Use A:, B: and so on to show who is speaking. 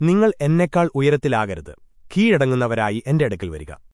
A: നിങ്ങൾ എന്നെക്കാൾ ഉയരത്തിലാകരുത്. കീഴടങ്ങുന്നവരായി എന്റെ അടുക്കൽ വരിക.